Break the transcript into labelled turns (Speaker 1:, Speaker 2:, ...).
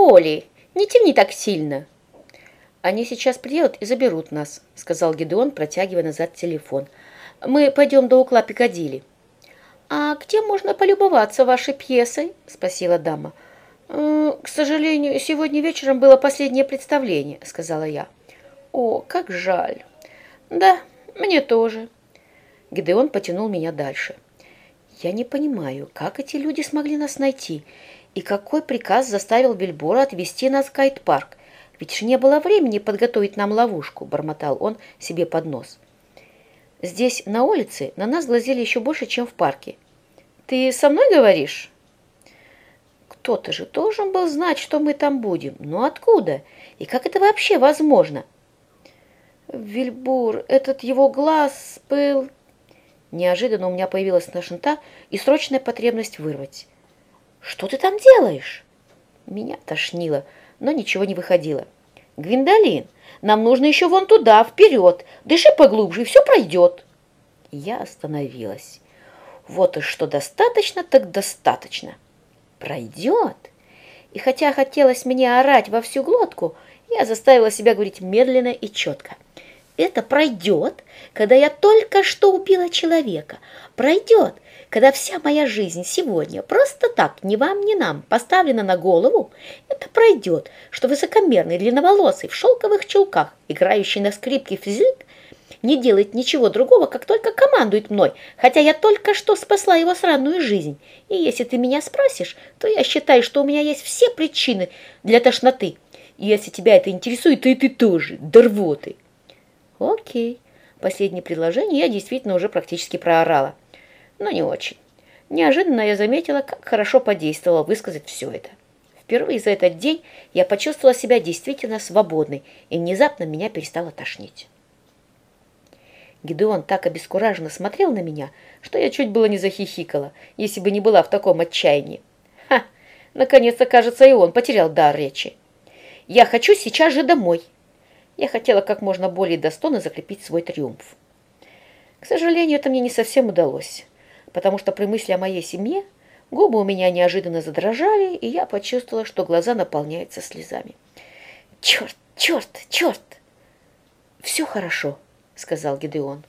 Speaker 1: Поли, не тяни так сильно!» «Они сейчас приедут и заберут нас», — сказал Гедеон, протягивая назад телефон. «Мы пойдем до угла Пикадилли». «А где можно полюбоваться вашей пьесой?» — спросила дама. «Э, «К сожалению, сегодня вечером было последнее представление», — сказала я. «О, как жаль!» «Да, мне тоже». Гидеон потянул меня дальше. «Я не понимаю, как эти люди смогли нас найти, и какой приказ заставил Бильбора отвезти нас в Кайт-парк? Ведь ж не было времени подготовить нам ловушку», — бормотал он себе под нос. Здесь, на улице, на нас глазели еще больше, чем в парке. «Ты со мной говоришь?» «Кто-то же должен был знать, что мы там будем. Но откуда? И как это вообще возможно?» «Вильбур, этот его глаз был...» Неожиданно у меня появилась тошнота и срочная потребность вырвать. «Что ты там делаешь?» Меня тошнило, но ничего не выходило. «Гвиндолин, нам нужно еще вон туда, вперед. Дыши поглубже, и все пройдет». Я остановилась. Вот и что достаточно, так достаточно. Пройдет. И хотя хотелось мне орать во всю глотку, я заставила себя говорить медленно и четко. Это пройдет, когда я только что убила человека. Пройдет, когда вся моя жизнь сегодня просто так, ни вам, ни нам, поставлена на голову. Это пройдет, что высокомерный, длинноволосый, в шелковых чулках, играющий на скрипке физик, не делает ничего другого, как только командует мной, хотя я только что спасла его сраную жизнь. И если ты меня спросишь, то я считаю, что у меня есть все причины для тошноты. И если тебя это интересует, то и ты тоже, до рвоты. Окей. Последнее предложение я действительно уже практически проорала. Но не очень. Неожиданно я заметила, как хорошо подействовало высказать все это. Впервые за этот день я почувствовала себя действительно свободной, и внезапно меня перестало тошнить. Гидеон так обескураженно смотрел на меня, что я чуть было не захихикала, если бы не была в таком отчаянии. Ха! Наконец-то, кажется, и он потерял дар речи. «Я хочу сейчас же домой!» Я хотела как можно более достойно закрепить свой триумф. К сожалению, это мне не совсем удалось, потому что при мысли о моей семье губы у меня неожиданно задрожали, и я почувствовала, что глаза наполняются слезами. «Черт, черт, черт!» «Все хорошо», — сказал Гидеон.